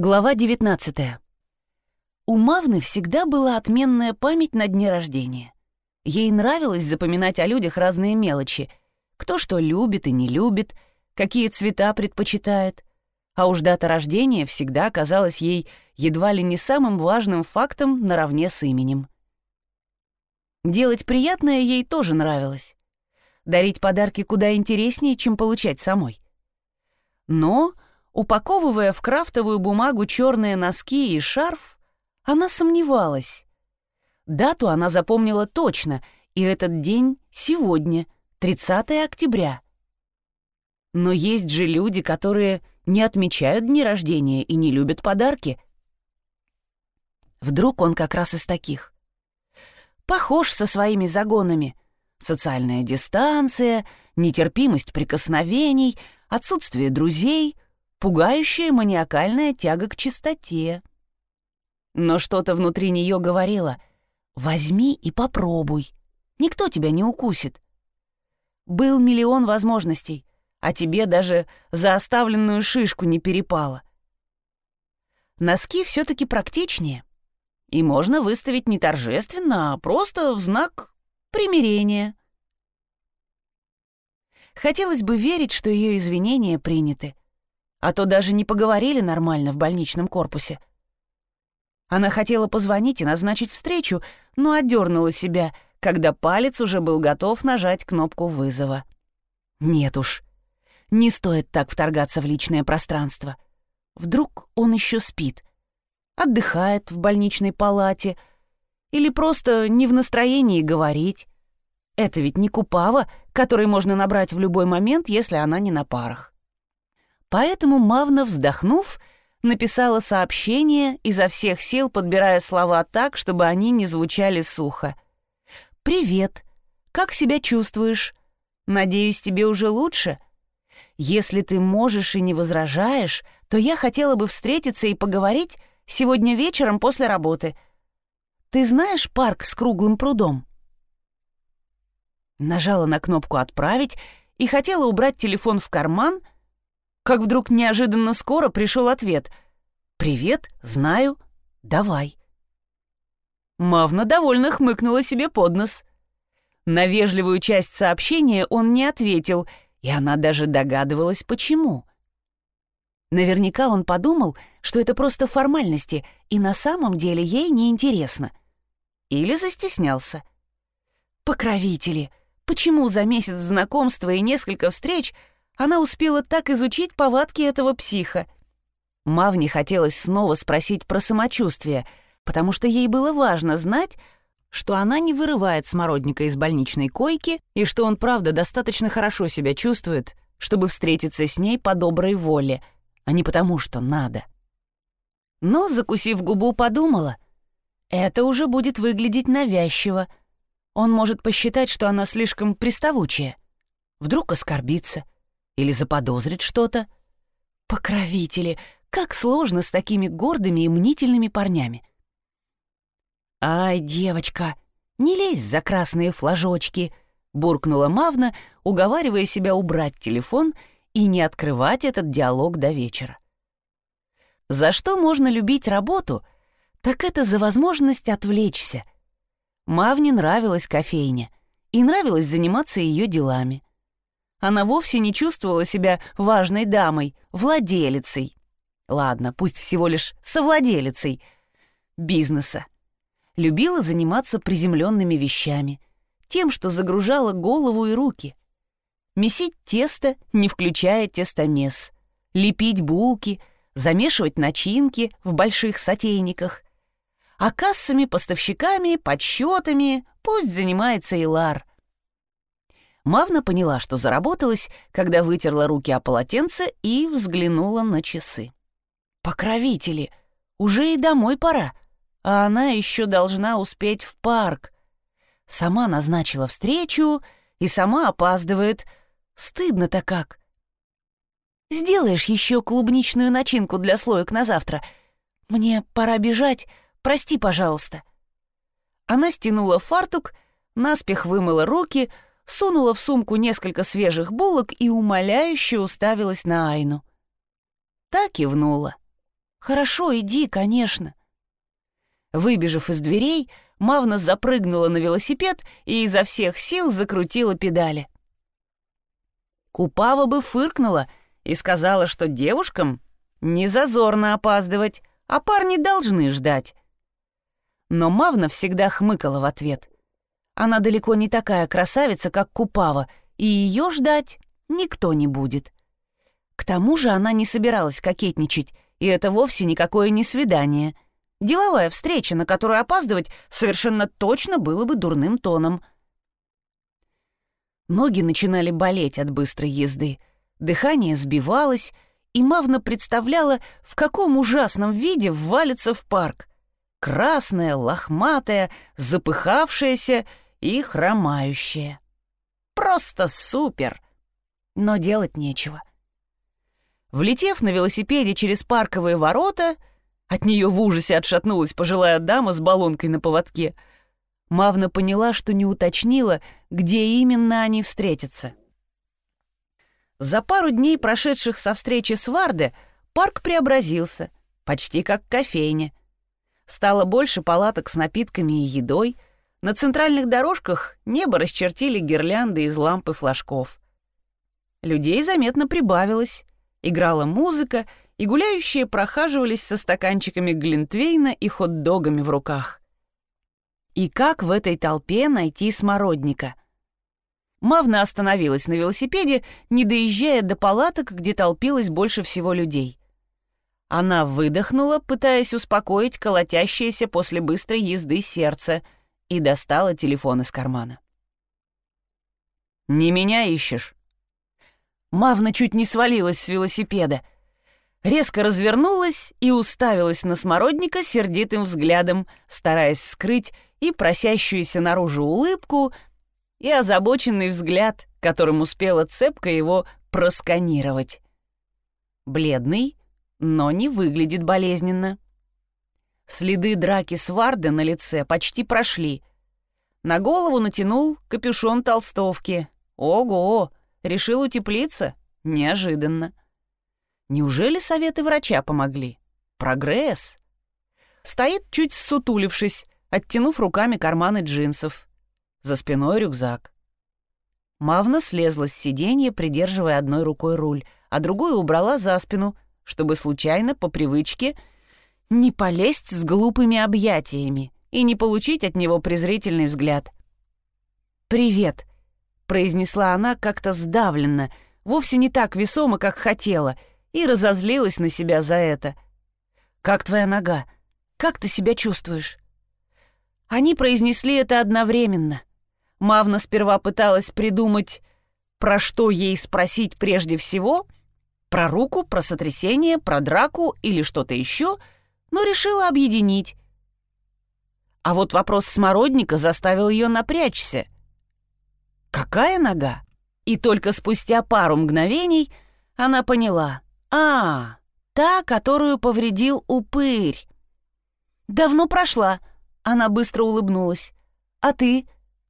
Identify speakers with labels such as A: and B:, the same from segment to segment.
A: Глава 19. У Мавны всегда была отменная память на дне рождения. Ей нравилось запоминать о людях разные мелочи. Кто что любит и не любит, какие цвета предпочитает. А уж дата рождения всегда казалась ей едва ли не самым важным фактом наравне с именем. Делать приятное ей тоже нравилось. Дарить подарки куда интереснее, чем получать самой. Но Упаковывая в крафтовую бумагу черные носки и шарф, она сомневалась. Дату она запомнила точно, и этот день сегодня, 30 октября. Но есть же люди, которые не отмечают дни рождения и не любят подарки. Вдруг он как раз из таких. Похож со своими загонами. Социальная дистанция, нетерпимость прикосновений, отсутствие друзей — пугающая маниакальная тяга к чистоте. Но что-то внутри нее говорило «возьми и попробуй, никто тебя не укусит». Был миллион возможностей, а тебе даже за оставленную шишку не перепало. Носки все-таки практичнее, и можно выставить не торжественно, а просто в знак примирения. Хотелось бы верить, что ее извинения приняты, а то даже не поговорили нормально в больничном корпусе. Она хотела позвонить и назначить встречу, но отдернула себя, когда палец уже был готов нажать кнопку вызова. Нет уж, не стоит так вторгаться в личное пространство. Вдруг он еще спит, отдыхает в больничной палате или просто не в настроении говорить. Это ведь не Купава, который можно набрать в любой момент, если она не на парах. Поэтому Мавна, вздохнув, написала сообщение, изо всех сил подбирая слова так, чтобы они не звучали сухо. «Привет. Как себя чувствуешь? Надеюсь, тебе уже лучше? Если ты можешь и не возражаешь, то я хотела бы встретиться и поговорить сегодня вечером после работы. Ты знаешь парк с круглым прудом?» Нажала на кнопку «Отправить» и хотела убрать телефон в карман — как вдруг неожиданно скоро пришел ответ. «Привет, знаю, давай». Мавна довольно хмыкнула себе под нос. На вежливую часть сообщения он не ответил, и она даже догадывалась, почему. Наверняка он подумал, что это просто формальности, и на самом деле ей неинтересно. Или застеснялся. Покровители, почему за месяц знакомства и несколько встреч она успела так изучить повадки этого психа. Мавне хотелось снова спросить про самочувствие, потому что ей было важно знать, что она не вырывает смородника из больничной койки и что он, правда, достаточно хорошо себя чувствует, чтобы встретиться с ней по доброй воле, а не потому, что надо. Но, закусив губу, подумала, это уже будет выглядеть навязчиво. Он может посчитать, что она слишком приставучая. Вдруг оскорбится — или заподозрит что-то. Покровители, как сложно с такими гордыми и мнительными парнями. «Ай, девочка, не лезь за красные флажочки!» — буркнула Мавна, уговаривая себя убрать телефон и не открывать этот диалог до вечера. За что можно любить работу, так это за возможность отвлечься. Мавне нравилась кофейня, и нравилось заниматься ее делами она вовсе не чувствовала себя важной дамой, владелицей. Ладно, пусть всего лишь совладелицей бизнеса. Любила заниматься приземленными вещами, тем, что загружала голову и руки. Месить тесто, не включая тестомес, лепить булки, замешивать начинки в больших сотейниках. А кассами, поставщиками, подсчетами пусть занимается Илар. Мавна поняла, что заработалась, когда вытерла руки о полотенце и взглянула на часы. «Покровители! Уже и домой пора, а она еще должна успеть в парк. Сама назначила встречу и сама опаздывает. Стыдно-то как!» «Сделаешь еще клубничную начинку для слоек на завтра? Мне пора бежать, прости, пожалуйста». Она стянула фартук, наспех вымыла руки — сунула в сумку несколько свежих булок и умоляюще уставилась на Айну. Так кивнула. «Хорошо, иди, конечно». Выбежав из дверей, Мавна запрыгнула на велосипед и изо всех сил закрутила педали. Купава бы фыркнула и сказала, что девушкам не зазорно опаздывать, а парни должны ждать. Но Мавна всегда хмыкала в ответ. Она далеко не такая красавица, как Купава, и ее ждать никто не будет. К тому же она не собиралась кокетничать, и это вовсе никакое не свидание. Деловая встреча, на которую опаздывать совершенно точно было бы дурным тоном. Ноги начинали болеть от быстрой езды, дыхание сбивалось, и Мавна представляла, в каком ужасном виде ввалится в парк. Красная, лохматая, запыхавшаяся и хромающая. Просто супер! Но делать нечего. Влетев на велосипеде через парковые ворота, от нее в ужасе отшатнулась пожилая дама с баллонкой на поводке. Мавна поняла, что не уточнила, где именно они встретятся. За пару дней, прошедших со встречи с Варде, парк преобразился, почти как кофейня. Стало больше палаток с напитками и едой, на центральных дорожках небо расчертили гирлянды из ламп и флажков. Людей заметно прибавилось, играла музыка, и гуляющие прохаживались со стаканчиками глинтвейна и хот-догами в руках. И как в этой толпе найти смородника? Мавна остановилась на велосипеде, не доезжая до палаток, где толпилось больше всего людей. Она выдохнула, пытаясь успокоить колотящееся после быстрой езды сердце, и достала телефон из кармана. «Не меня ищешь?» Мавна чуть не свалилась с велосипеда. Резко развернулась и уставилась на смородника сердитым взглядом, стараясь скрыть и просящуюся наружу улыбку, и озабоченный взгляд, которым успела цепко его просканировать. Бледный, но не выглядит болезненно. Следы драки с Варде на лице почти прошли. На голову натянул капюшон толстовки. Ого! Решил утеплиться? Неожиданно. Неужели советы врача помогли? Прогресс. Стоит чуть сутулившись, оттянув руками карманы джинсов. За спиной рюкзак. Мавна слезла с сиденья, придерживая одной рукой руль, а другую убрала за спину, чтобы случайно, по привычке, не полезть с глупыми объятиями и не получить от него презрительный взгляд. «Привет», произнесла она как-то сдавленно, вовсе не так весомо, как хотела, и разозлилась на себя за это. «Как твоя нога? Как ты себя чувствуешь?» Они произнесли это одновременно. Мавна сперва пыталась придумать, про что ей спросить прежде всего, про руку, про сотрясение, про драку или что-то еще, но решила объединить. А вот вопрос смородника заставил ее напрячься — Какая нога? И только спустя пару мгновений она поняла. А, та, которую повредил упырь. Давно прошла. Она быстро улыбнулась. А ты?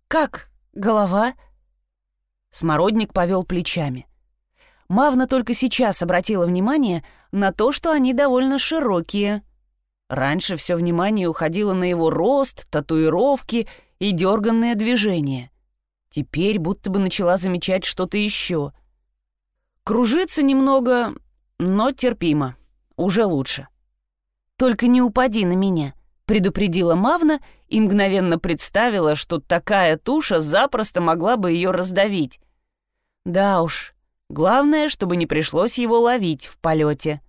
A: Как? Голова? Смородник повел плечами. Мавна только сейчас обратила внимание на то, что они довольно широкие. Раньше все внимание уходило на его рост, татуировки и дерганные движения. Теперь будто бы начала замечать что-то еще. Кружится немного, но терпимо. Уже лучше. «Только не упади на меня», — предупредила Мавна и мгновенно представила, что такая туша запросто могла бы ее раздавить. Да уж, главное, чтобы не пришлось его ловить в полете.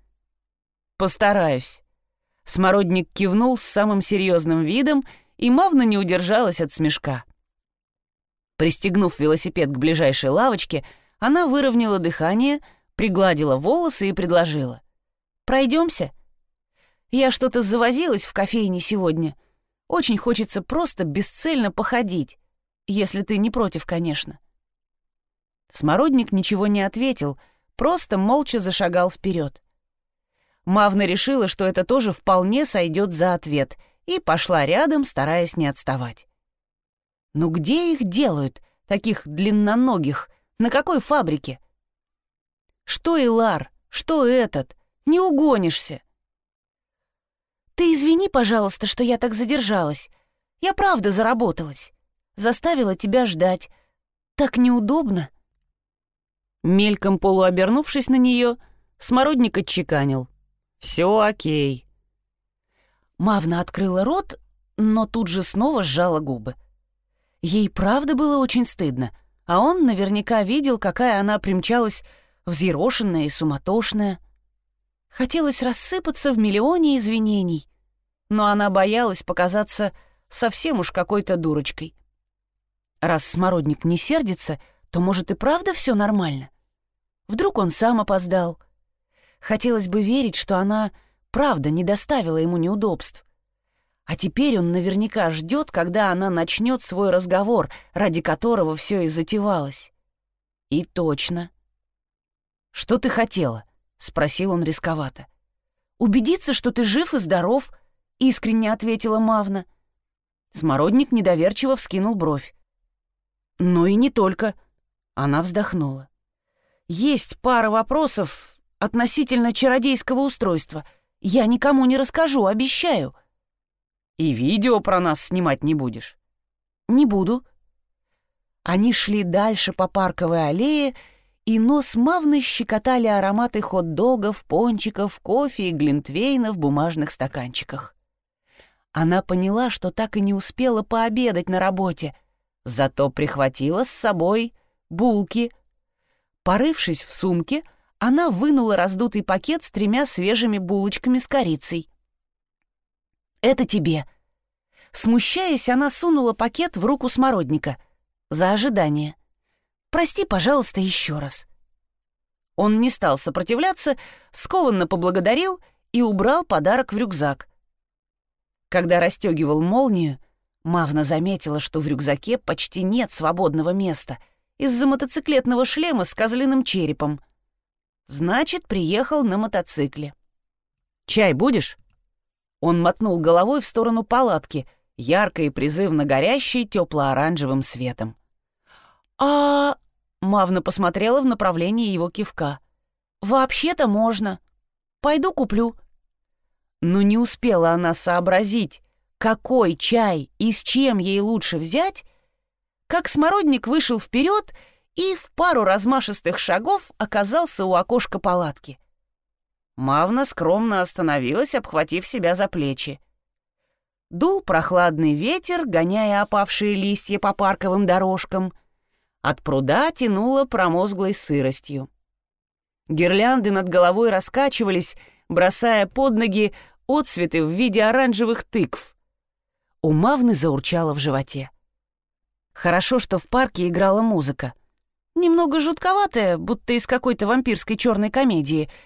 A: «Постараюсь». Смородник кивнул с самым серьезным видом, и Мавна не удержалась от смешка. Пристегнув велосипед к ближайшей лавочке, она выровняла дыхание, пригладила волосы и предложила. «Пройдемся?» «Я что-то завозилась в кофейне сегодня. Очень хочется просто бесцельно походить, если ты не против, конечно». Смородник ничего не ответил, просто молча зашагал вперед. Мавна решила, что это тоже вполне сойдет за ответ, и пошла рядом, стараясь не отставать. Но где их делают, таких длинноногих? На какой фабрике? Что Илар, что этот? Не угонишься. «Ты извини, пожалуйста, что я так задержалась. Я правда заработалась. Заставила тебя ждать. Так неудобно». Мельком полуобернувшись на нее, Смородник отчеканил. «Все окей». Мавна открыла рот, но тут же снова сжала губы. Ей правда было очень стыдно, а он наверняка видел, какая она примчалась взъерошенная и суматошная. Хотелось рассыпаться в миллионе извинений, но она боялась показаться совсем уж какой-то дурочкой. Раз Смородник не сердится, то, может, и правда все нормально? Вдруг он сам опоздал? Хотелось бы верить, что она правда не доставила ему неудобств. А теперь он наверняка ждет, когда она начнет свой разговор, ради которого все и затевалось. И точно. «Что ты хотела?» — спросил он рисковато. «Убедиться, что ты жив и здоров», — искренне ответила Мавна. Смородник недоверчиво вскинул бровь. «Ну и не только», — она вздохнула. «Есть пара вопросов относительно чародейского устройства. Я никому не расскажу, обещаю». И видео про нас снимать не будешь? Не буду. Они шли дальше по парковой аллее, и нос мавно щекотали ароматы хот-догов, пончиков, кофе и глинтвейна в бумажных стаканчиках. Она поняла, что так и не успела пообедать на работе, зато прихватила с собой булки. Порывшись в сумке, она вынула раздутый пакет с тремя свежими булочками с корицей. «Это тебе». Смущаясь, она сунула пакет в руку смородника. За ожидание. «Прости, пожалуйста, еще раз». Он не стал сопротивляться, скованно поблагодарил и убрал подарок в рюкзак. Когда расстегивал молнию, Мавна заметила, что в рюкзаке почти нет свободного места из-за мотоциклетного шлема с козлиным черепом. Значит, приехал на мотоцикле. «Чай будешь?» Он мотнул головой в сторону палатки, ярко и призывно горящей тепло-оранжевым светом. «А...» — Мавна посмотрела в направлении его кивка. «Вообще-то можно. Пойду куплю». Но не успела она сообразить, какой чай и с чем ей лучше взять, как смородник вышел вперед и в пару размашистых шагов оказался у окошка палатки. Мавна скромно остановилась, обхватив себя за плечи. Дул прохладный ветер, гоняя опавшие листья по парковым дорожкам. От пруда тянуло промозглой сыростью. Гирлянды над головой раскачивались, бросая под ноги отцветы в виде оранжевых тыкв. У Мавны заурчало в животе. Хорошо, что в парке играла музыка. Немного жутковатая, будто из какой-то вампирской черной комедии —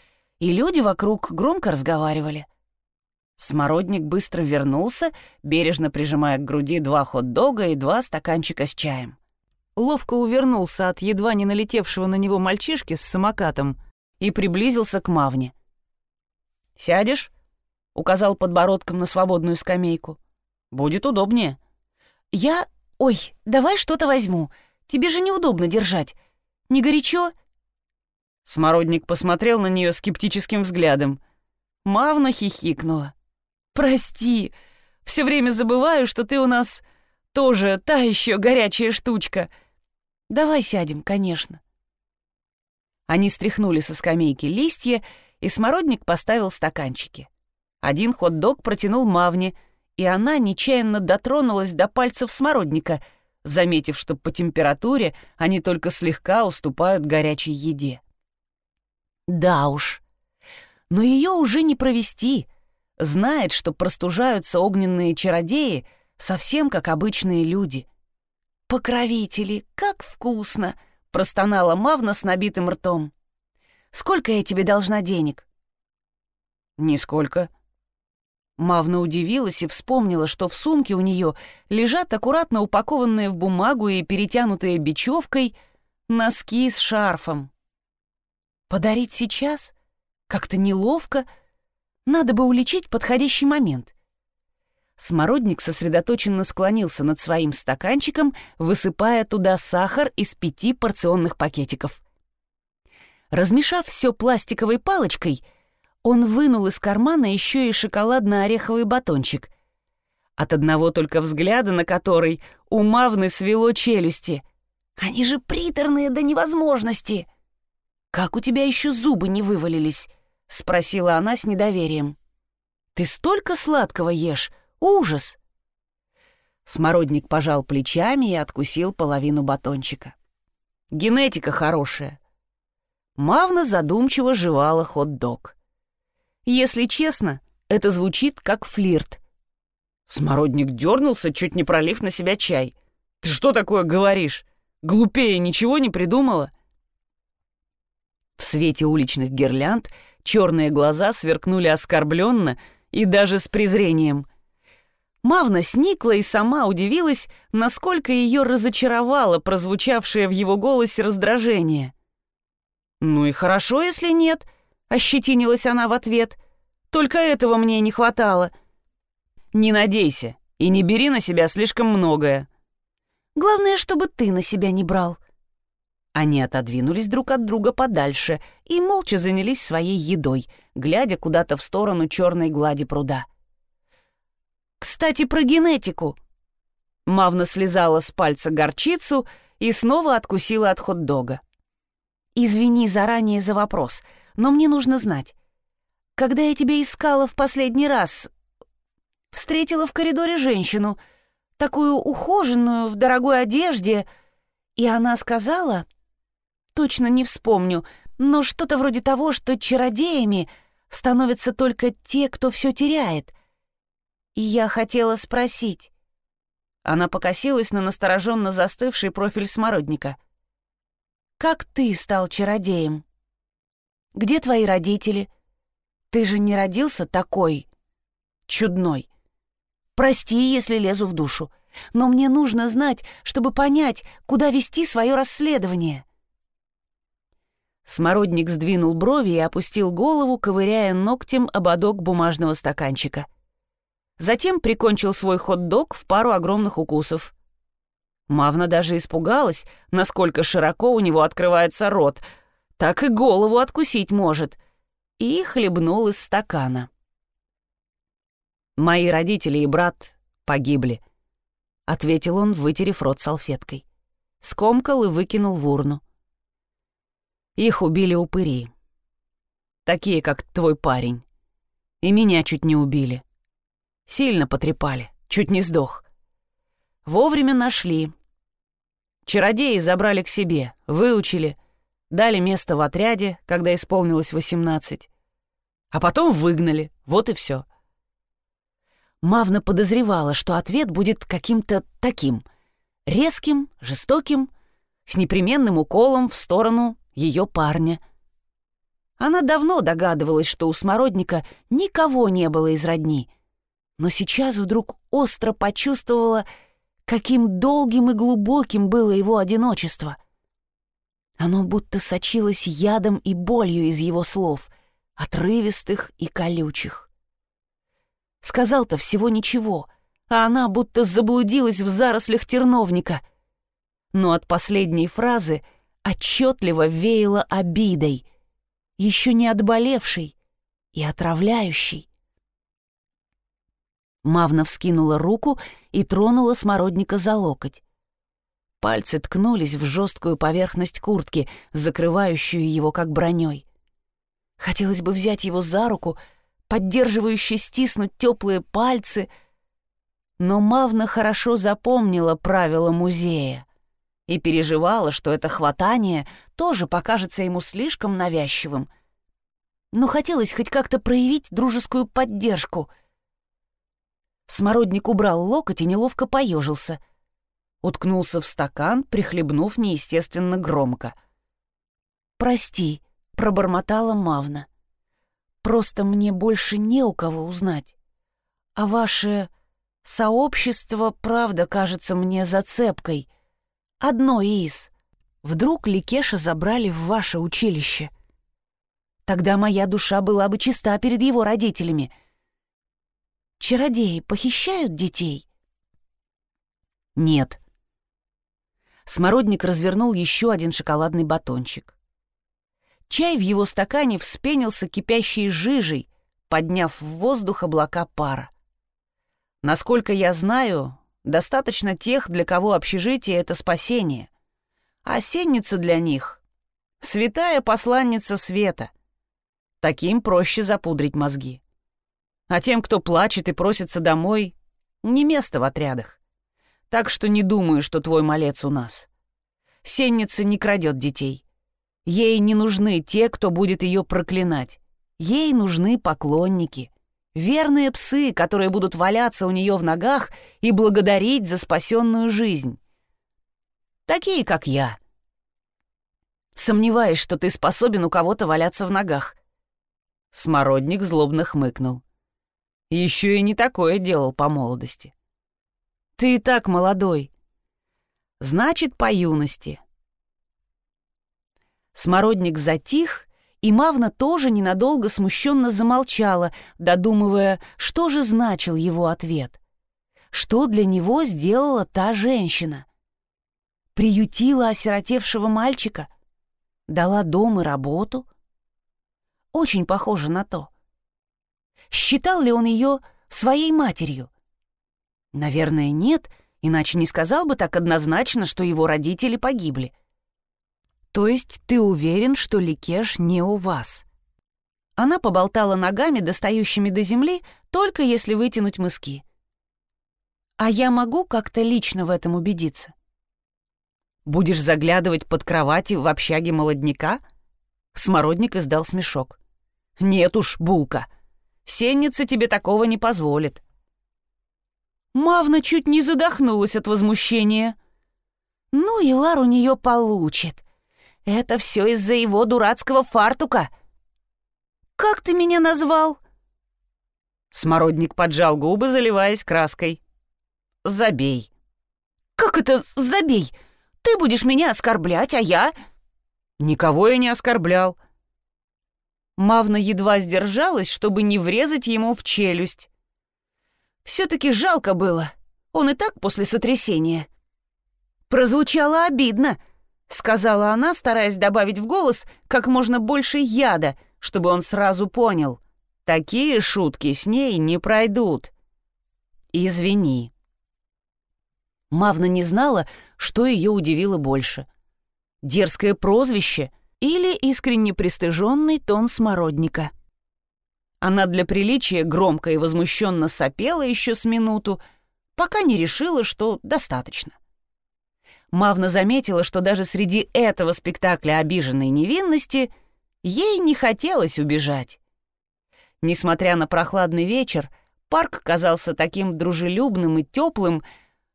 A: и люди вокруг громко разговаривали. Смородник быстро вернулся, бережно прижимая к груди два хот-дога и два стаканчика с чаем. Ловко увернулся от едва не налетевшего на него мальчишки с самокатом и приблизился к Мавне. «Сядешь?» — указал подбородком на свободную скамейку. «Будет удобнее». «Я... Ой, давай что-то возьму. Тебе же неудобно держать. Не горячо?» Смородник посмотрел на нее скептическим взглядом. Мавна хихикнула. «Прости, все время забываю, что ты у нас тоже та еще горячая штучка. Давай сядем, конечно». Они стряхнули со скамейки листья, и Смородник поставил стаканчики. Один хот-дог протянул Мавне, и она нечаянно дотронулась до пальцев Смородника, заметив, что по температуре они только слегка уступают горячей еде. Да уж. Но ее уже не провести. Знает, что простужаются огненные чародеи, совсем как обычные люди. «Покровители, как вкусно!» — простонала Мавна с набитым ртом. «Сколько я тебе должна денег?» «Нисколько». Мавна удивилась и вспомнила, что в сумке у нее лежат аккуратно упакованные в бумагу и перетянутые бечевкой носки с шарфом. Подарить сейчас? Как-то неловко. Надо бы уличить подходящий момент. Смородник сосредоточенно склонился над своим стаканчиком, высыпая туда сахар из пяти порционных пакетиков. Размешав все пластиковой палочкой, Он вынул из кармана еще и шоколадно-ореховый батончик, от одного только взгляда на который у Мавны свело челюсти. «Они же приторные до невозможности!» «Как у тебя еще зубы не вывалились?» — спросила она с недоверием. «Ты столько сладкого ешь! Ужас!» Смородник пожал плечами и откусил половину батончика. «Генетика хорошая». Мавна задумчиво жевала хот-дог. Если честно, это звучит как флирт. Смородник дернулся, чуть не пролив на себя чай. «Ты что такое говоришь? Глупее ничего не придумала?» В свете уличных гирлянд черные глаза сверкнули оскорбленно и даже с презрением. Мавна сникла и сама удивилась, насколько ее разочаровало прозвучавшее в его голосе раздражение. «Ну и хорошо, если нет», Ощетинилась она в ответ. «Только этого мне не хватало». «Не надейся и не бери на себя слишком многое». «Главное, чтобы ты на себя не брал». Они отодвинулись друг от друга подальше и молча занялись своей едой, глядя куда-то в сторону черной глади пруда. «Кстати, про генетику». Мавна слезала с пальца горчицу и снова откусила от хот-дога. «Извини заранее за вопрос но мне нужно знать. Когда я тебя искала в последний раз, встретила в коридоре женщину, такую ухоженную, в дорогой одежде, и она сказала, точно не вспомню, но что-то вроде того, что чародеями становятся только те, кто все теряет. И я хотела спросить. Она покосилась на настороженно застывший профиль смородника. «Как ты стал чародеем?» Где твои родители? Ты же не родился такой чудной. Прости, если лезу в душу, но мне нужно знать, чтобы понять, куда вести свое расследование». Смородник сдвинул брови и опустил голову, ковыряя ногтем ободок бумажного стаканчика. Затем прикончил свой хот-дог в пару огромных укусов. Мавна даже испугалась, насколько широко у него открывается рот — так и голову откусить может. И хлебнул из стакана. «Мои родители и брат погибли», — ответил он, вытерев рот салфеткой. Скомкал и выкинул в урну. Их убили упыри. Такие, как твой парень. И меня чуть не убили. Сильно потрепали, чуть не сдох. Вовремя нашли. Чародеи забрали к себе, выучили, дали место в отряде, когда исполнилось 18. А потом выгнали, вот и все. Мавна подозревала, что ответ будет каким-то таким, резким, жестоким, с непременным уколом в сторону ее парня. Она давно догадывалась, что у Смородника никого не было из родни, но сейчас вдруг остро почувствовала, каким долгим и глубоким было его одиночество. Оно будто сочилось ядом и болью из его слов, отрывистых и колючих. Сказал-то всего ничего, а она будто заблудилась в зарослях терновника. Но от последней фразы отчетливо веяло обидой, еще не отболевшей и отравляющей. Мавна вскинула руку и тронула смородника за локоть. Пальцы ткнулись в жесткую поверхность куртки, закрывающую его как броней. Хотелось бы взять его за руку, поддерживающе стиснуть теплые пальцы, но Мавна хорошо запомнила правила музея и переживала, что это хватание тоже покажется ему слишком навязчивым. Но хотелось хоть как-то проявить дружескую поддержку. Смородник убрал локоть и неловко поежился — уткнулся в стакан, прихлебнув неестественно громко. «Прости», — пробормотала Мавна. «Просто мне больше не у кого узнать. А ваше сообщество, правда, кажется мне зацепкой. Одно из. Вдруг Ликеша забрали в ваше училище. Тогда моя душа была бы чиста перед его родителями. Чародеи похищают детей?» «Нет», Смородник развернул еще один шоколадный батончик. Чай в его стакане вспенился кипящей жижей, подняв в воздух облака пара. Насколько я знаю, достаточно тех, для кого общежитие — это спасение. А сенница для них — святая посланница света. Таким проще запудрить мозги. А тем, кто плачет и просится домой, не место в отрядах. Так что не думаю, что твой малец у нас. Сенница не крадет детей. Ей не нужны те, кто будет ее проклинать. Ей нужны поклонники. Верные псы, которые будут валяться у нее в ногах и благодарить за спасенную жизнь. Такие, как я. Сомневаюсь, что ты способен у кого-то валяться в ногах. Смородник злобно хмыкнул. Еще и не такое делал по молодости. Ты и так молодой. Значит, по юности. Смородник затих, и Мавна тоже ненадолго смущенно замолчала, додумывая, что же значил его ответ. Что для него сделала та женщина? Приютила осиротевшего мальчика? Дала дом и работу? Очень похоже на то. Считал ли он ее своей матерью? Наверное, нет, иначе не сказал бы так однозначно, что его родители погибли. То есть ты уверен, что Ликеш не у вас? Она поболтала ногами, достающими до земли, только если вытянуть мыски. А я могу как-то лично в этом убедиться? Будешь заглядывать под кровати в общаге молодняка? Смородник издал смешок. Нет уж, булка. Сенница тебе такого не позволит. Мавна чуть не задохнулась от возмущения. «Ну и Лар у нее получит. Это все из-за его дурацкого фартука. Как ты меня назвал?» Смородник поджал губы, заливаясь краской. «Забей». «Как это «забей»? Ты будешь меня оскорблять, а я...» «Никого я не оскорблял». Мавна едва сдержалась, чтобы не врезать ему в челюсть. Все-таки жалко было. Он и так после сотрясения. Прозвучало обидно, сказала она, стараясь добавить в голос как можно больше яда, чтобы он сразу понял. Такие шутки с ней не пройдут. Извини. Мавна не знала, что ее удивило больше. Дерзкое прозвище или искренне пристыженный тон смородника — она для приличия громко и возмущенно сопела еще с минуту, пока не решила, что достаточно. Мавна заметила, что даже среди этого спектакля обиженной невинности ей не хотелось убежать. Несмотря на прохладный вечер, парк казался таким дружелюбным и теплым,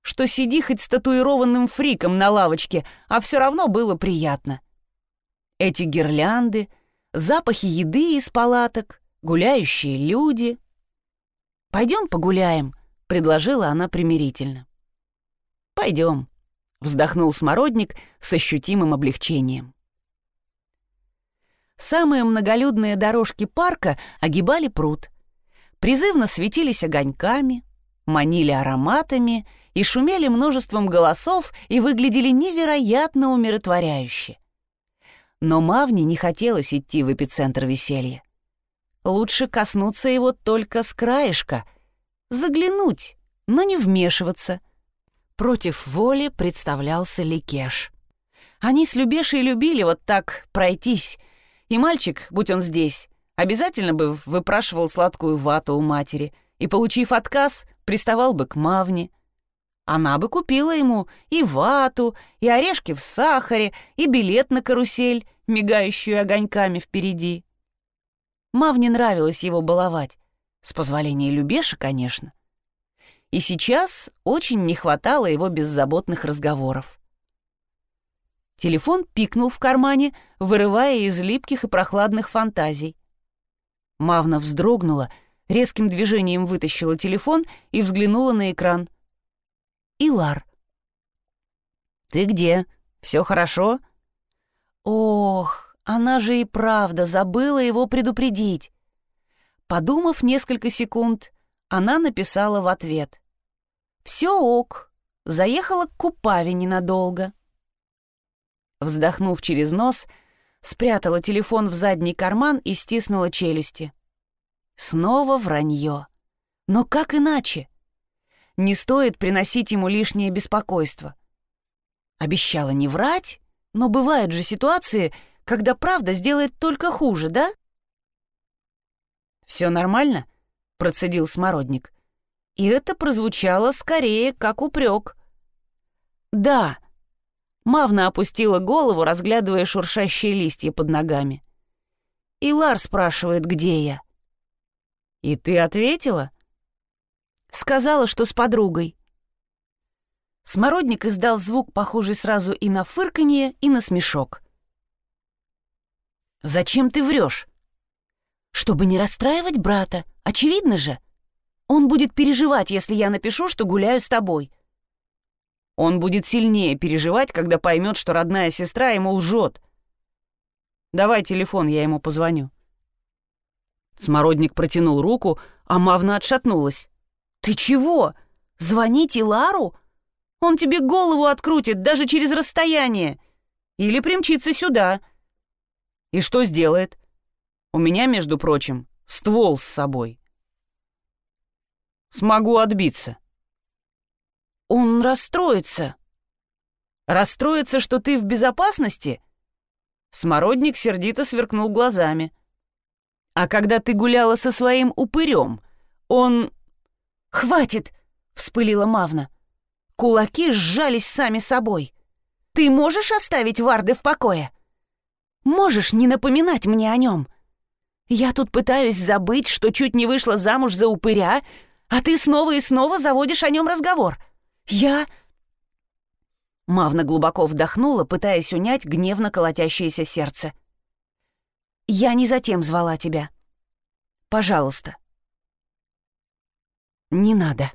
A: что сиди хоть с татуированным фриком на лавочке, а все равно было приятно. Эти гирлянды, запахи еды из палаток, гуляющие люди. «Пойдем погуляем», — предложила она примирительно. «Пойдем», — вздохнул смородник с ощутимым облегчением. Самые многолюдные дорожки парка огибали пруд. Призывно светились огоньками, манили ароматами и шумели множеством голосов и выглядели невероятно умиротворяюще. Но Мавне не хотелось идти в эпицентр веселья. Лучше коснуться его только с краешка, заглянуть, но не вмешиваться. Против воли представлялся Ликеш. Они с Любешей любили вот так пройтись, и мальчик, будь он здесь, обязательно бы выпрашивал сладкую вату у матери и, получив отказ, приставал бы к Мавне. Она бы купила ему и вату, и орешки в сахаре, и билет на карусель, мигающую огоньками впереди. Мавне нравилось его баловать. С позволения Любеша, конечно. И сейчас очень не хватало его беззаботных разговоров. Телефон пикнул в кармане, вырывая из липких и прохладных фантазий. Мавна вздрогнула, резким движением вытащила телефон и взглянула на экран. «Илар». «Ты где? Все хорошо?» «Ох, она же и правда забыла его предупредить. Подумав несколько секунд, она написала в ответ. «Все ок, заехала к Купаве ненадолго». Вздохнув через нос, Спрятала телефон в задний карман и стиснула челюсти. Снова вранье. Но как иначе? Не стоит приносить ему лишнее беспокойство. Обещала не врать, но бывают же ситуации, когда правда сделает только хуже, да? «Все нормально?» — процедил Смородник. И это прозвучало скорее как упрек. «Да». Мавна опустила голову, разглядывая шуршащие листья под ногами. И Лар спрашивает, где я. «И ты ответила?» Сказала, что с подругой. Смородник издал звук, похожий сразу и на фырканье, и на смешок. «Зачем ты врешь?» «Чтобы не расстраивать брата, очевидно же. Он будет переживать, если я напишу, что гуляю с тобой. Он будет сильнее переживать, когда поймет, что родная сестра ему лжет. Давай телефон, я ему позвоню. Смородник протянул руку, а Мавна отшатнулась. «Ты чего? Звоните Лару? Он тебе голову открутит даже через расстояние. Или примчится сюда. И что сделает? У меня, между прочим, ствол с собой. Смогу отбиться. Он расстроится. Расстроится, что ты в безопасности? Смородник сердито сверкнул глазами. А когда ты гуляла со своим упырем, он... «Хватит!» — вспылила Мавна. Кулаки сжались сами собой. «Ты можешь оставить Варды в покое? Можешь не напоминать мне о нем? Я тут пытаюсь забыть, что чуть не вышла замуж за упыря, а ты снова и снова заводишь о нем разговор. «Я...» Мавна глубоко вдохнула, пытаясь унять гневно колотящееся сердце. «Я не затем звала тебя. Пожалуйста». «Не надо».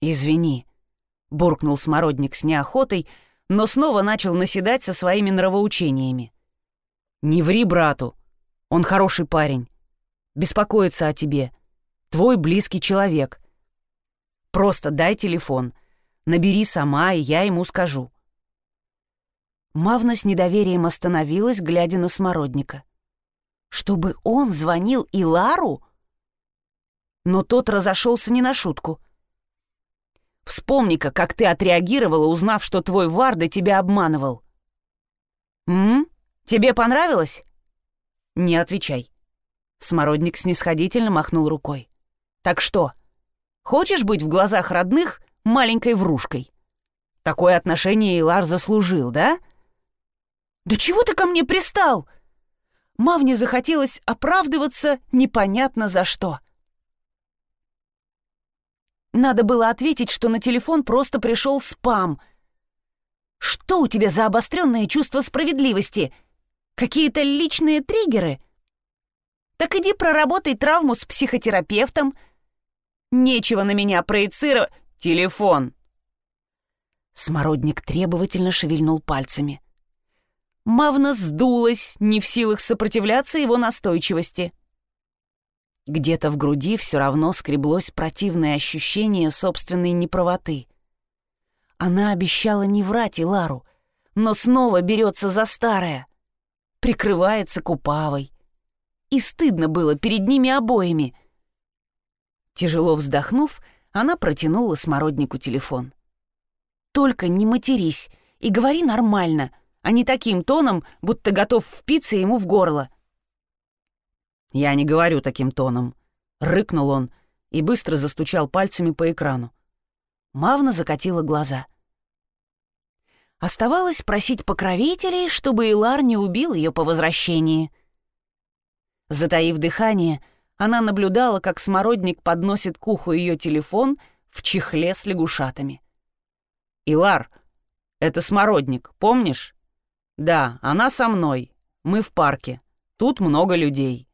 A: «Извини», — буркнул Смородник с неохотой, но снова начал наседать со своими нравоучениями. «Не ври брату. Он хороший парень. Беспокоится о тебе. Твой близкий человек. Просто дай телефон. Набери сама, и я ему скажу». Мавна с недоверием остановилась, глядя на Смородника. «Чтобы он звонил Илару?» Но тот разошелся не на шутку. «Вспомни-ка, как ты отреагировала, узнав, что твой Варда тебя обманывал». «М? Тебе понравилось?» «Не отвечай». Смородник снисходительно махнул рукой. «Так что, Хочешь быть в глазах родных маленькой врушкой? Такое отношение Илар заслужил, да? Да чего ты ко мне пристал? Мавне захотелось оправдываться непонятно за что. Надо было ответить, что на телефон просто пришел спам. Что у тебя за обостренное чувство справедливости? Какие-то личные триггеры? Так иди проработай травму с психотерапевтом — Нечего на меня проецировать. Телефон. Смородник требовательно шевельнул пальцами. Мавна сдулась, не в силах сопротивляться его настойчивости. Где-то в груди все равно скреблось противное ощущение собственной неправоты. Она обещала не врать Илару, но снова берется за старое. Прикрывается купавой. И стыдно было перед ними обоими — Тяжело вздохнув, она протянула смороднику телефон. «Только не матерись и говори нормально, а не таким тоном, будто готов впиться ему в горло». «Я не говорю таким тоном», — рыкнул он и быстро застучал пальцами по экрану. Мавна закатила глаза. Оставалось просить покровителей, чтобы Илар не убил ее по возвращении. Затаив дыхание, — она наблюдала, как смородник подносит к уху ее телефон в чехле с лягушатами. «Илар, это смородник, помнишь?» «Да, она со мной. Мы в парке. Тут много людей».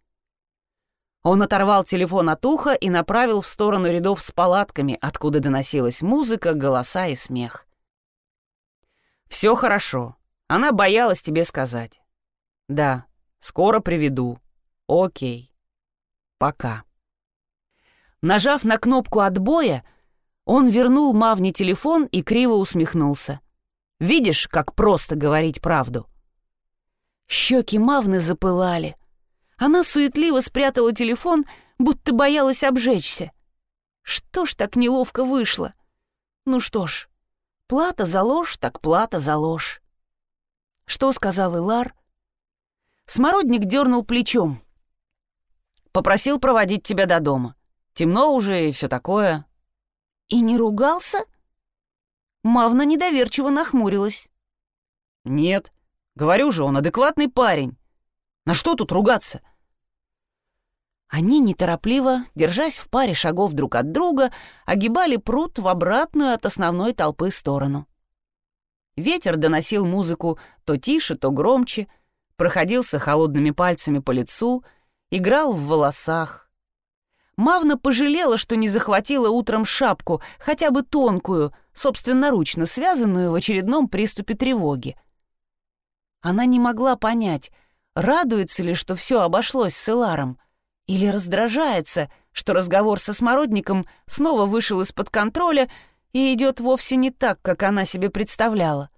A: Он оторвал телефон от уха и направил в сторону рядов с палатками, откуда доносилась музыка, голоса и смех. «Все хорошо. Она боялась тебе сказать». «Да, скоро приведу. Окей». Пока. Нажав на кнопку отбоя, он вернул Мавне телефон и криво усмехнулся. «Видишь, как просто говорить правду?» Щеки Мавны запылали. Она суетливо спрятала телефон, будто боялась обжечься. Что ж так неловко вышло? Ну что ж, плата за ложь, так плата за ложь. Что сказал Илар? Смородник дернул плечом. Попросил проводить тебя до дома. Темно уже и все такое. И не ругался? Мавна недоверчиво нахмурилась. Нет, говорю же, он адекватный парень. На что тут ругаться? Они неторопливо, держась в паре шагов друг от друга, огибали пруд в обратную от основной толпы сторону. Ветер доносил музыку то тише, то громче, проходился холодными пальцами по лицу, играл в волосах. Мавна пожалела, что не захватила утром шапку, хотя бы тонкую, собственноручно связанную в очередном приступе тревоги. Она не могла понять, радуется ли, что все обошлось с Эларом, или раздражается, что разговор со смородником снова вышел из-под контроля и идет вовсе не так, как она себе представляла.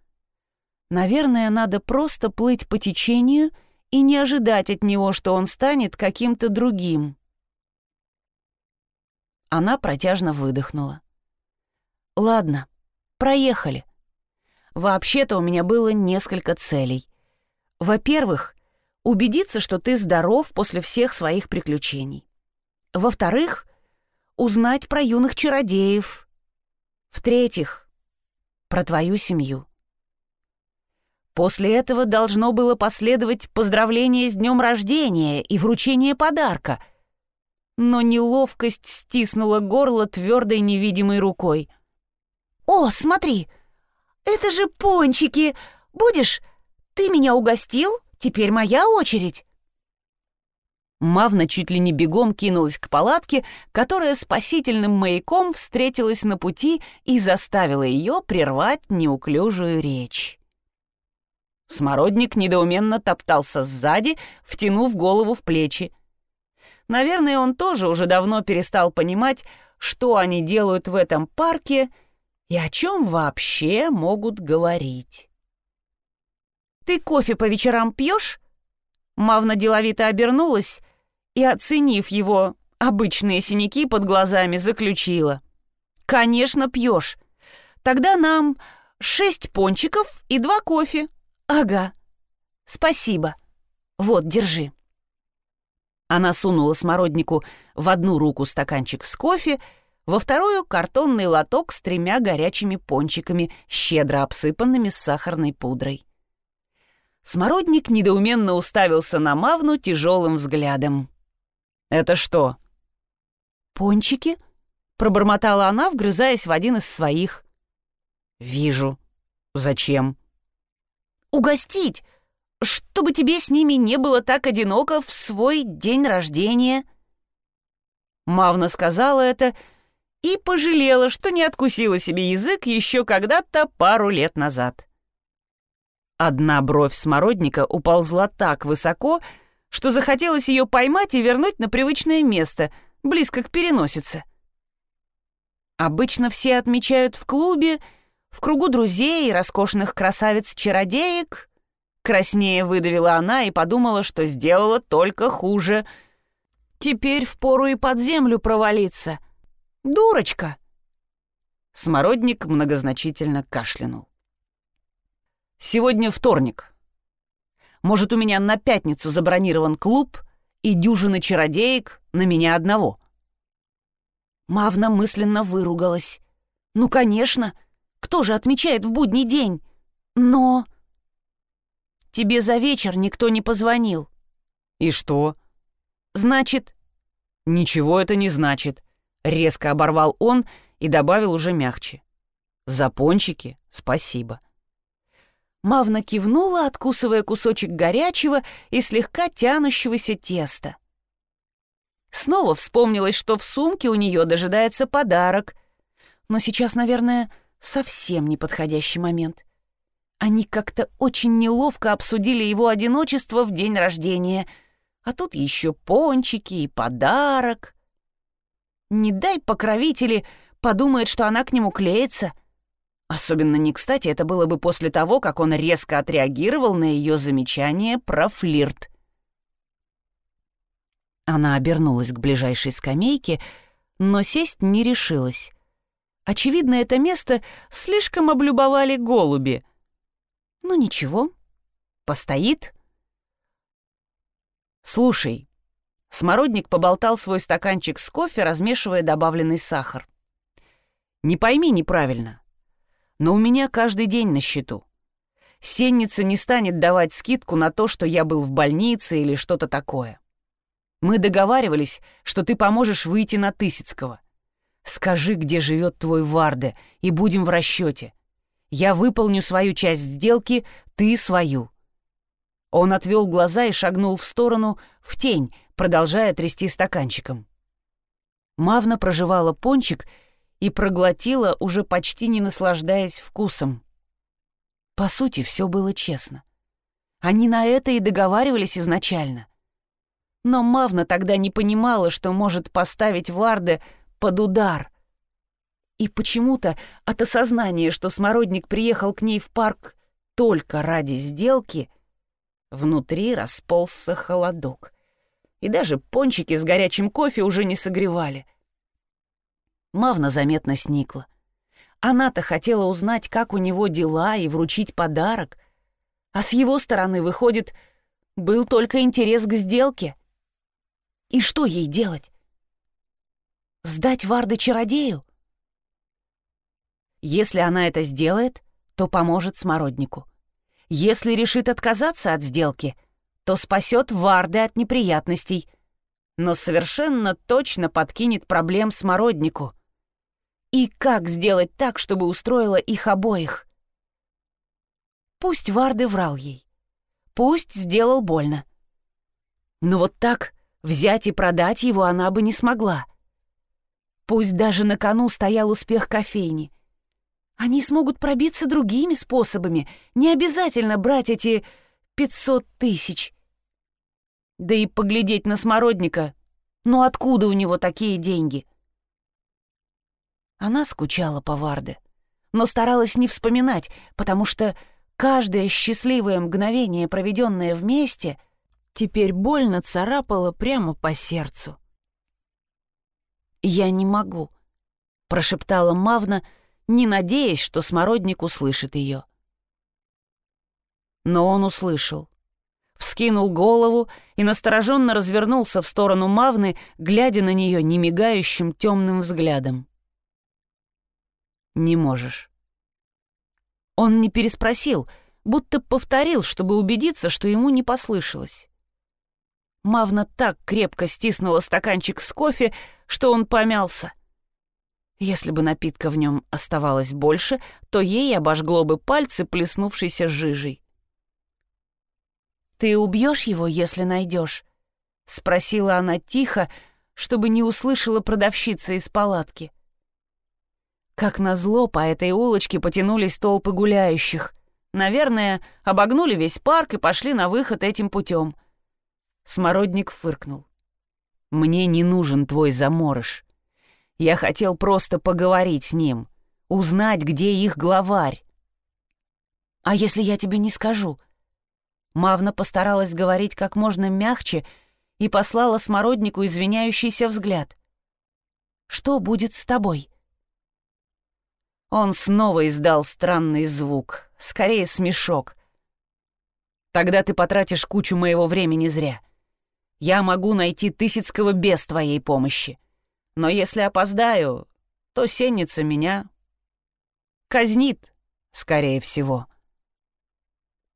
A: Наверное, надо просто плыть по течению и не ожидать от него, что он станет каким-то другим. Она протяжно выдохнула. «Ладно, проехали. Вообще-то у меня было несколько целей. Во-первых, убедиться, что ты здоров после всех своих приключений. Во-вторых, узнать про юных чародеев. В-третьих, про твою семью. После этого должно было последовать поздравление с днем рождения и вручение подарка. Но неловкость стиснула горло твердой невидимой рукой. «О, смотри! Это же пончики! Будешь? Ты меня угостил?» Теперь моя очередь!» Мавна чуть ли не бегом кинулась к палатке, которая спасительным маяком встретилась на пути и заставила ее прервать неуклюжую речь. Смородник недоуменно топтался сзади, втянув голову в плечи. Наверное, он тоже уже давно перестал понимать, что они делают в этом парке и о чем вообще могут говорить. «Ты кофе по вечерам пьешь?» Мавна деловито обернулась и, оценив его обычные синяки под глазами, заключила. «Конечно, пьешь. Тогда нам шесть пончиков и два кофе. Ага. Спасибо. Вот, держи». Она сунула смороднику в одну руку стаканчик с кофе, во вторую — картонный лоток с тремя горячими пончиками, щедро обсыпанными сахарной пудрой. Смородник недоуменно уставился на Мавну тяжелым взглядом. «Это что?» «Пончики?» — пробормотала она, вгрызаясь в один из своих. «Вижу. Зачем?» «Угостить, чтобы тебе с ними не было так одиноко в свой день рождения». Мавна сказала это и пожалела, что не откусила себе язык еще когда-то пару лет назад. Одна бровь смородника уползла так высоко, что захотелось ее поймать и вернуть на привычное место, близко к переносице. Обычно все отмечают в клубе, в кругу друзей роскошных красавиц-чародеек. Краснее выдавила она и подумала, что сделала только хуже. Теперь впору и под землю провалиться. Дурочка! Смородник многозначительно кашлянул. Сегодня вторник. Может, у меня на пятницу забронирован клуб и дюжина чародеек на меня одного. Мавна мысленно выругалась. Ну, конечно, кто же отмечает в будний день? Но... Тебе за вечер никто не позвонил. И что? Значит... Ничего это не значит. Резко оборвал он и добавил уже мягче. За пончики спасибо. Мавна кивнула, откусывая кусочек горячего и слегка тянущегося теста. Снова вспомнилось, что в сумке у нее дожидается подарок. Но сейчас, наверное, совсем неподходящий момент. Они как-то очень неловко обсудили его одиночество в день рождения. А тут еще пончики и подарок. Не дай покровители, подумает, что она к нему клеится — Особенно не кстати это было бы после того, как он резко отреагировал на ее замечание про флирт. Она обернулась к ближайшей скамейке, но сесть не решилась. Очевидно, это место слишком облюбовали голуби. Ну ничего, постоит. Слушай, Смородник поболтал свой стаканчик с кофе, размешивая добавленный сахар. Не пойми неправильно, но у меня каждый день на счету. Сенница не станет давать скидку на то, что я был в больнице или что-то такое. Мы договаривались, что ты поможешь выйти на Тысяцкого. Скажи, где живет твой Варде, и будем в расчете. Я выполню свою часть сделки, ты свою». Он отвел глаза и шагнул в сторону, в тень, продолжая трясти стаканчиком. Мавна проживала пончик и проглотила, уже почти не наслаждаясь вкусом. По сути, все было честно. Они на это и договаривались изначально. Но Мавна тогда не понимала, что может поставить Варде под удар. И почему-то от осознания, что Смородник приехал к ней в парк только ради сделки, внутри расползся холодок. И даже пончики с горячим кофе уже не согревали. Мавна заметно сникла. Она-то хотела узнать, как у него дела, и вручить подарок. А с его стороны, выходит, был только интерес к сделке. И что ей делать? Сдать Варды чародею? Если она это сделает, то поможет Смороднику. Если решит отказаться от сделки, то спасет Варды от неприятностей, но совершенно точно подкинет проблем Смороднику. И как сделать так, чтобы устроило их обоих? Пусть Варды врал ей. Пусть сделал больно. Но вот так взять и продать его она бы не смогла. Пусть даже на кону стоял успех кофейни. Они смогут пробиться другими способами, не обязательно брать эти пятьсот тысяч. Да и поглядеть на смородника, ну откуда у него такие деньги? Она скучала по Варде, но старалась не вспоминать, потому что каждое счастливое мгновение, проведенное вместе, теперь больно царапало прямо по сердцу. «Я не могу», — прошептала Мавна, не надеясь, что Смородник услышит ее. Но он услышал. Вскинул голову и настороженно развернулся в сторону Мавны, глядя на нее немигающим темным взглядом. «Не можешь». Он не переспросил, будто повторил, чтобы убедиться, что ему не послышалось. Мавна так крепко стиснула стаканчик с кофе, что он помялся. Если бы напитка в нем оставалось больше, то ей обожгло бы пальцы, плеснувшейся жижей. «Ты убьешь его, если найдешь?» — спросила она тихо, чтобы не услышала продавщица из палатки. Как назло, по этой улочке потянулись толпы гуляющих. Наверное, обогнули весь парк и пошли на выход этим путем. Смородник фыркнул. «Мне не нужен твой заморыш. Я хотел просто поговорить с ним, узнать, где их главарь». «А если я тебе не скажу?» Мавна постаралась говорить как можно мягче и послала Смороднику извиняющийся взгляд. «Что будет с тобой?» Он снова издал странный звук, скорее смешок. «Тогда ты потратишь кучу моего времени зря. Я могу найти Тысяцкого без твоей помощи. Но если опоздаю, то сенница меня казнит, скорее всего».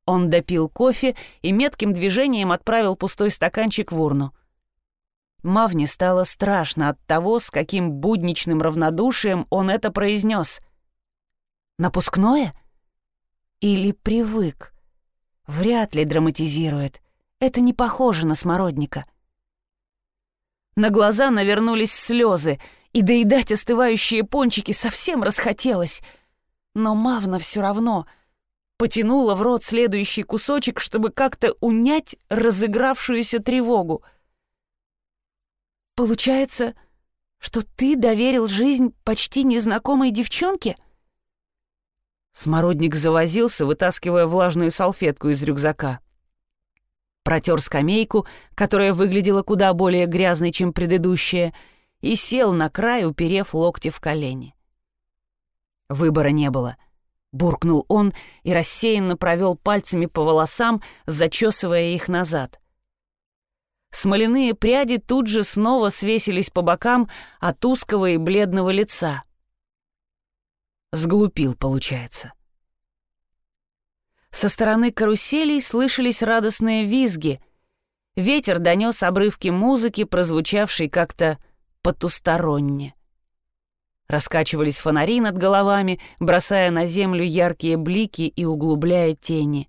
A: Он допил кофе и метким движением отправил пустой стаканчик в урну. Мавне стало страшно от того, с каким будничным равнодушием он это произнес. «Напускное? Или привык? Вряд ли драматизирует. Это не похоже на смородника. На глаза навернулись слезы, и доедать остывающие пончики совсем расхотелось. Но Мавна все равно потянула в рот следующий кусочек, чтобы как-то унять разыгравшуюся тревогу. «Получается, что ты доверил жизнь почти незнакомой девчонке?» Смородник завозился, вытаскивая влажную салфетку из рюкзака. Протер скамейку, которая выглядела куда более грязной, чем предыдущая, и сел на край, уперев локти в колени. Выбора не было. Буркнул он и рассеянно провел пальцами по волосам, зачесывая их назад. Смоляные пряди тут же снова свесились по бокам от узкого и бледного лица. Сглупил, получается. Со стороны каруселей слышались радостные визги. Ветер донес обрывки музыки, прозвучавшей как-то потусторонне. Раскачивались фонари над головами, бросая на землю яркие блики и углубляя тени.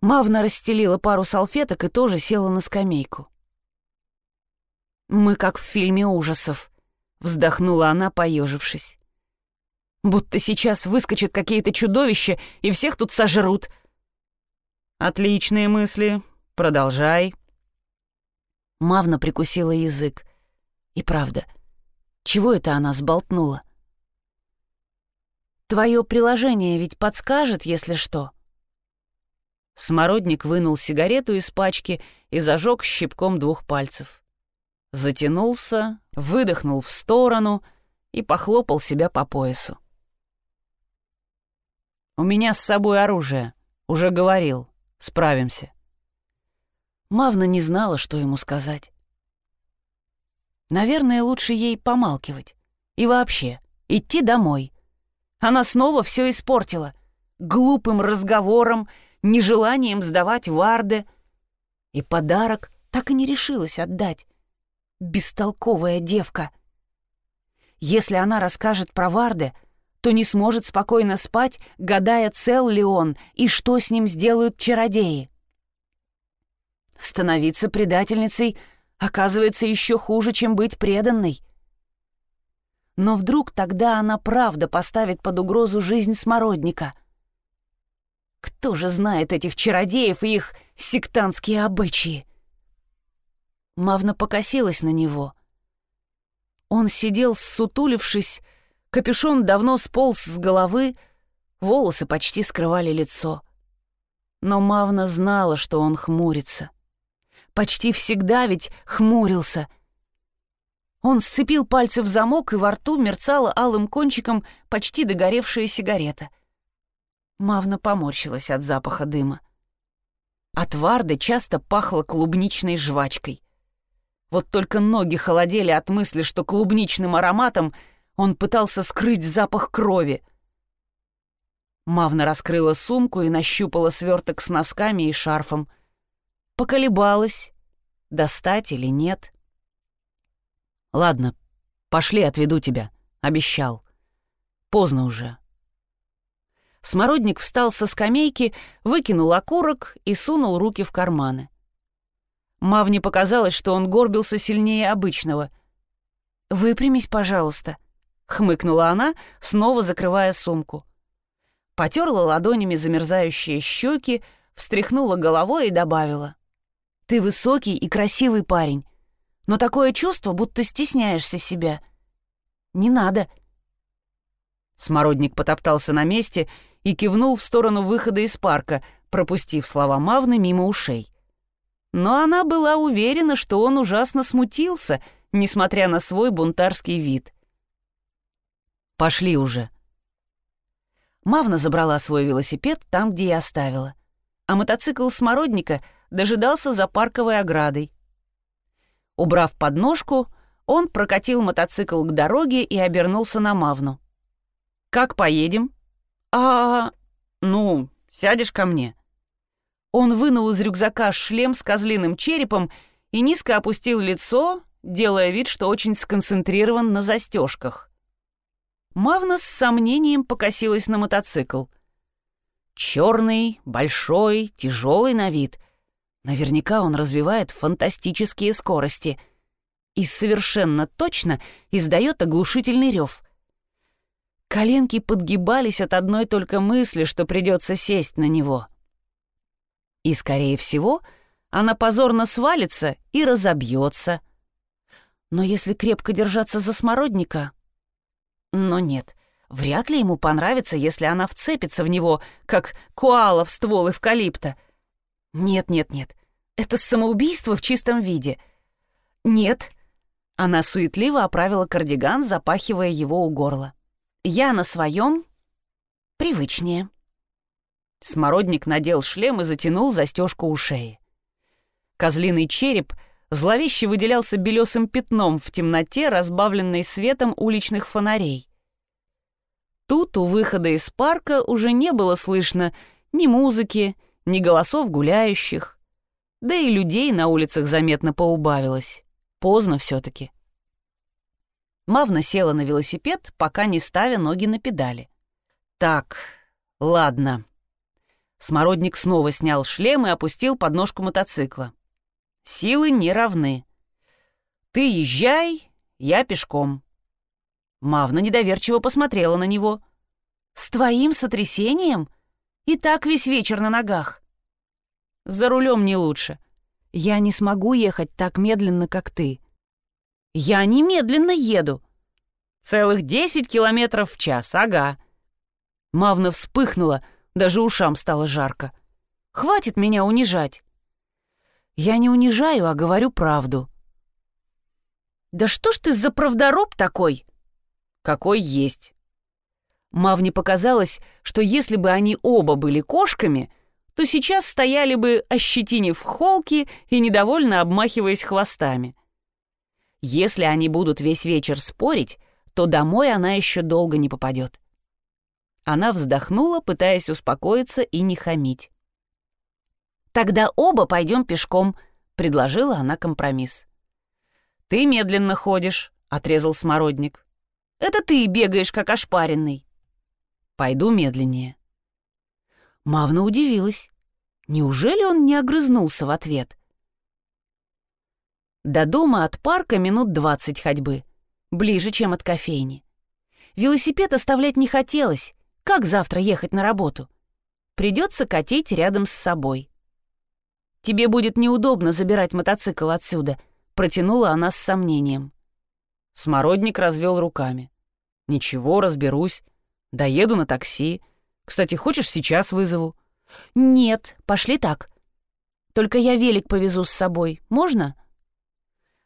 A: Мавна расстелила пару салфеток и тоже села на скамейку. «Мы как в фильме ужасов», — вздохнула она, поежившись. «Будто сейчас выскочат какие-то чудовища и всех тут сожрут». «Отличные мысли. Продолжай». Мавна прикусила язык. И правда — чего это она сболтнула? Твое приложение ведь подскажет, если что. Смородник вынул сигарету из пачки и зажег щипком двух пальцев. Затянулся, выдохнул в сторону и похлопал себя по поясу. «У меня с собой оружие. Уже говорил. Справимся». Мавна не знала, что ему сказать. Наверное, лучше ей помалкивать. И вообще, идти домой. Она снова все испортила. Глупым разговором, нежеланием сдавать Варде. И подарок так и не решилась отдать. Бестолковая девка. Если она расскажет про Варде, то не сможет спокойно спать, гадая, цел ли он и что с ним сделают чародеи. Становиться предательницей — оказывается еще хуже, чем быть преданной. Но вдруг тогда она правда поставит под угрозу жизнь смородника. Кто же знает этих чародеев и их сектантские обычаи? Мавна покосилась на него. Он сидел, ссутулившись, капюшон давно сполз с головы, волосы почти скрывали лицо. Но Мавна знала, что он хмурится — Почти всегда ведь хмурился. Он сцепил пальцы в замок, и во рту мерцала алым кончиком почти догоревшая сигарета. Мавна поморщилась от запаха дыма. От Варды часто пахло клубничной жвачкой. Вот только ноги холодели от мысли, что клубничным ароматом он пытался скрыть запах крови. Мавна раскрыла сумку и нащупала сверток с носками и шарфом — Поколебалась, достать или нет. «Ладно, пошли, отведу тебя», — обещал. Поздно уже. Смородник встал со скамейки, выкинул окурок и сунул руки в карманы. Мавне показалось, что он горбился сильнее обычного. «Выпрямись, пожалуйста», — хмыкнула она, снова закрывая сумку. Потерла ладонями замерзающие щеки, встряхнула головой и добавила. Ты высокий и красивый парень, но такое чувство, будто стесняешься себя. Не надо». Смородник потоптался на месте и кивнул в сторону выхода из парка, пропустив слова Мавны мимо ушей. Но она была уверена, что он ужасно смутился, несмотря на свой бунтарский вид. «Пошли уже». Мавна забрала свой велосипед там, где и оставила, а мотоцикл Смородника — дожидался за парковой оградой. Убрав подножку, он прокатил мотоцикл к дороге и обернулся на Мавну. «Как поедем?» «А... ну, сядешь ко мне». Он вынул из рюкзака шлем с козлиным черепом и низко опустил лицо, делая вид, что очень сконцентрирован на застежках. Мавна с сомнением покосилась на мотоцикл. Черный, большой, тяжелый на вид — Наверняка он развивает фантастические скорости и совершенно точно издает оглушительный рев. Коленки подгибались от одной только мысли, что придется сесть на него. И, скорее всего, она позорно свалится и разобьется. Но если крепко держаться за смородника... Но нет, Вряд ли ему понравится, если она вцепится в него, как коала в ствол эвкалипта. Нет-нет-нет, это самоубийство в чистом виде. Нет. Она суетливо оправила кардиган, запахивая его у горла. Я на своем привычнее. Смородник надел шлем и затянул застежку у шеи. Козлиный череп зловеще выделялся белесым пятном в темноте, разбавленной светом уличных фонарей. Тут у выхода из парка уже не было слышно ни музыки, ни голосов гуляющих. Да и людей на улицах заметно поубавилось. Поздно все-таки. Мавна села на велосипед, пока не ставя ноги на педали. «Так, ладно». Смородник снова снял шлем и опустил подножку мотоцикла. «Силы не равны. Ты езжай, я пешком. Мавна недоверчиво посмотрела на него. «С твоим сотрясением? И так весь вечер на ногах». «За рулем не лучше. Я не смогу ехать так медленно, как ты». «Я немедленно еду». «Целых десять километров в час, ага». Мавна вспыхнула, даже ушам стало жарко. «Хватит меня унижать». «Я не унижаю, а говорю правду». «Да что ж ты за правдороб такой?» какой есть. Мавне показалось, что если бы они оба были кошками, то сейчас стояли бы, ощетинив холки и недовольно обмахиваясь хвостами. Если они будут весь вечер спорить, то домой она еще долго не попадет. Она вздохнула, пытаясь успокоиться и не хамить. «Тогда оба пойдем пешком», — предложила она компромисс. «Ты медленно ходишь», — отрезал Смородник. Это ты бегаешь, как ошпаренный. Пойду медленнее. Мавна удивилась. Неужели он не огрызнулся в ответ? До дома от парка минут двадцать ходьбы. Ближе, чем от кофейни. Велосипед оставлять не хотелось. Как завтра ехать на работу? Придется катить рядом с собой. «Тебе будет неудобно забирать мотоцикл отсюда», — протянула она с сомнением. Смородник развел руками. «Ничего, разберусь. Доеду на такси. Кстати, хочешь, сейчас вызову?» «Нет, пошли так. Только я велик повезу с собой. Можно?»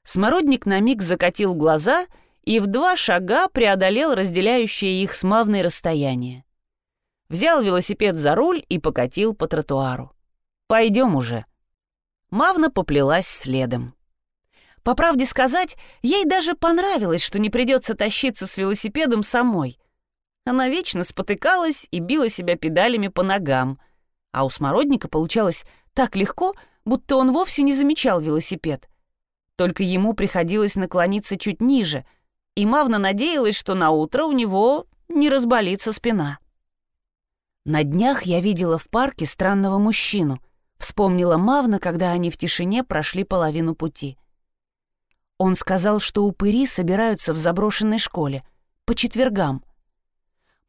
A: Смородник на миг закатил глаза и в два шага преодолел разделяющее их с Мавной расстояние. Взял велосипед за руль и покатил по тротуару. «Пойдем уже». Мавна поплелась следом. По правде сказать, ей даже понравилось, что не придется тащиться с велосипедом самой. Она вечно спотыкалась и била себя педалями по ногам, а у Смородника получалось так легко, будто он вовсе не замечал велосипед. Только ему приходилось наклониться чуть ниже, и Мавна надеялась, что на утро у него не разболится спина. На днях я видела в парке странного мужчину, вспомнила Мавна, когда они в тишине прошли половину пути. Он сказал, что упыри собираются в заброшенной школе по четвергам.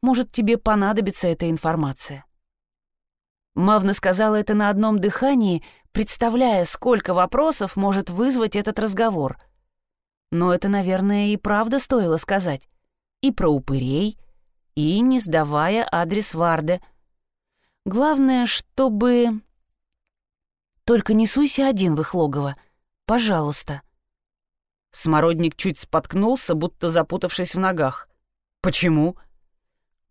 A: Может, тебе понадобится эта информация. Мавна сказала это на одном дыхании, представляя, сколько вопросов может вызвать этот разговор. Но это, наверное, и правда стоило сказать. И про упырей, и не сдавая адрес Варде. Главное, чтобы... Только не суйся один в их логово. Пожалуйста. Смородник чуть споткнулся, будто запутавшись в ногах. «Почему?»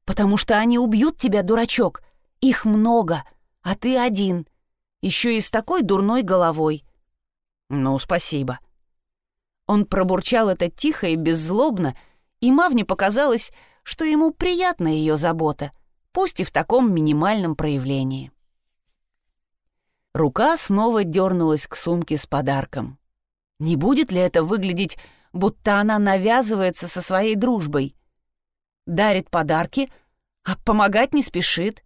A: «Потому что они убьют тебя, дурачок. Их много, а ты один. Еще и с такой дурной головой». «Ну, спасибо». Он пробурчал это тихо и беззлобно, и Мавне показалось, что ему приятна ее забота, пусть и в таком минимальном проявлении. Рука снова дернулась к сумке с подарком. Не будет ли это выглядеть, будто она навязывается со своей дружбой? Дарит подарки, а помогать не спешит.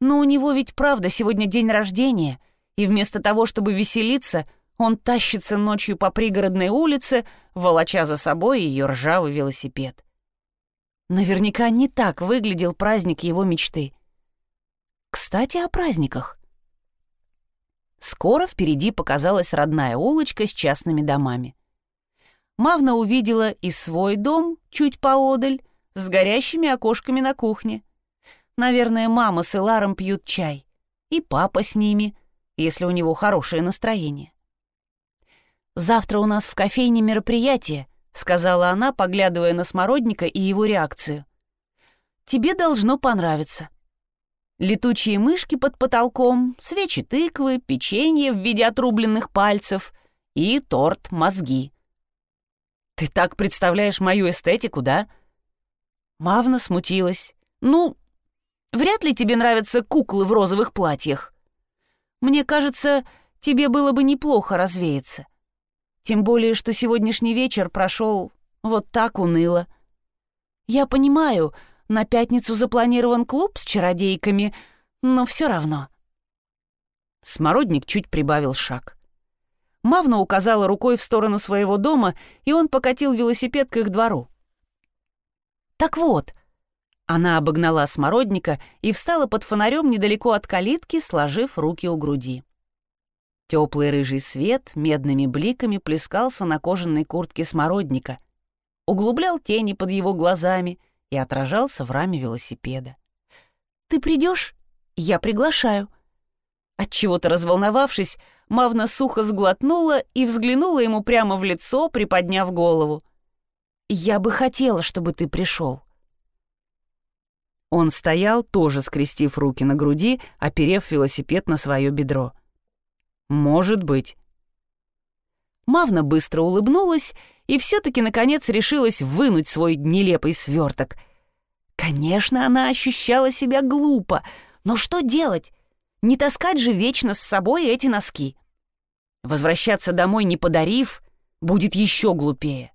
A: Но у него ведь правда сегодня день рождения, и вместо того, чтобы веселиться, он тащится ночью по пригородной улице, волоча за собой ее ржавый велосипед. Наверняка не так выглядел праздник его мечты. Кстати, о праздниках. Скоро впереди показалась родная улочка с частными домами. Мавна увидела и свой дом чуть поодаль, с горящими окошками на кухне. Наверное, мама с Эларом пьют чай. И папа с ними, если у него хорошее настроение. «Завтра у нас в кофейне мероприятие», — сказала она, поглядывая на Смородника и его реакцию. «Тебе должно понравиться. Летучие мышки под потолком, свечи тыквы, печенье в виде отрубленных пальцев и торт-мозги. Ты так представляешь мою эстетику, да?» Мавна смутилась. «Ну, вряд ли тебе нравятся куклы в розовых платьях. Мне кажется, тебе было бы неплохо развеяться. Тем более, что сегодняшний вечер прошел вот так уныло. Я понимаю, на пятницу запланирован клуб с чародейками, но все равно». Смородник чуть прибавил шаг. Мавна указала рукой в сторону своего дома, и он покатил велосипед к их двору. «Так вот», она обогнала смородника и встала под фонарем недалеко от калитки, сложив руки у груди. Теплый рыжий свет медными бликами плескался на кожаной куртке смородника, углублял тени под его глазами и отражался в раме велосипеда. «Ты придешь? Я приглашаю». Отчего-то разволновавшись, Мавна сухо сглотнула и взглянула ему прямо в лицо, приподняв голову. «Я бы хотела, чтобы ты пришел». Он стоял, тоже скрестив руки на груди, оперев велосипед на свое бедро. «Может быть». Мавна быстро улыбнулась и все-таки, наконец, решилась вынуть свой нелепый сверток. Конечно, она ощущала себя глупо, но что делать? Не таскать же вечно с собой эти носки. Возвращаться домой, не подарив, будет еще глупее.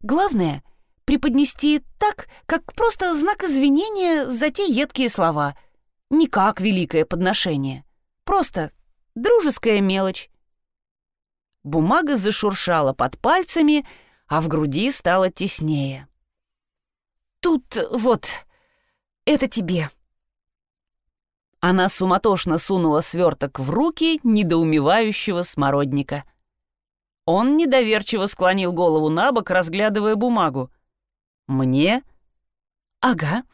A: Главное — преподнести так, как просто знак извинения за те едкие слова. Не как великое подношение. Просто Дружеская мелочь. Бумага зашуршала под пальцами, а в груди стало теснее. «Тут вот, это тебе». Она суматошно сунула сверток в руки недоумевающего смородника. Он недоверчиво склонил голову на бок, разглядывая бумагу. «Мне?» «Ага».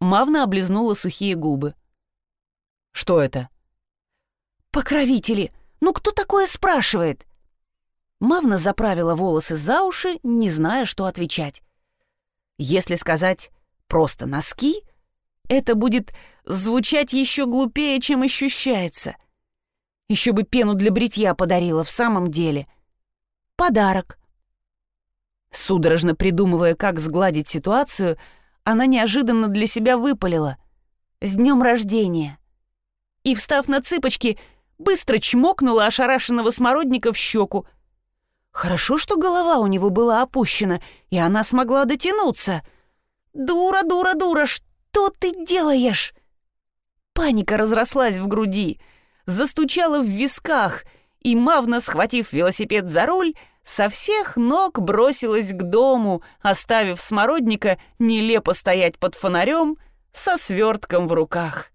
A: Мавна облизнула сухие губы. «Что это?» «Покровители! Ну кто такое спрашивает?» Мавна заправила волосы за уши, не зная, что отвечать. Если сказать «просто носки», это будет звучать еще глупее, чем ощущается. Еще бы пену для бритья подарила в самом деле. Подарок. Судорожно придумывая, как сгладить ситуацию, она неожиданно для себя выпалила. «С днем рождения!» И, встав на цыпочки, быстро чмокнула ошарашенного смородника в щеку. Хорошо, что голова у него была опущена, и она смогла дотянуться. «Дура, дура, дура, что ты делаешь?» Паника разрослась в груди, застучала в висках, и Мавна, схватив велосипед за руль, со всех ног бросилась к дому, оставив смородника нелепо стоять под фонарем со свертком в руках.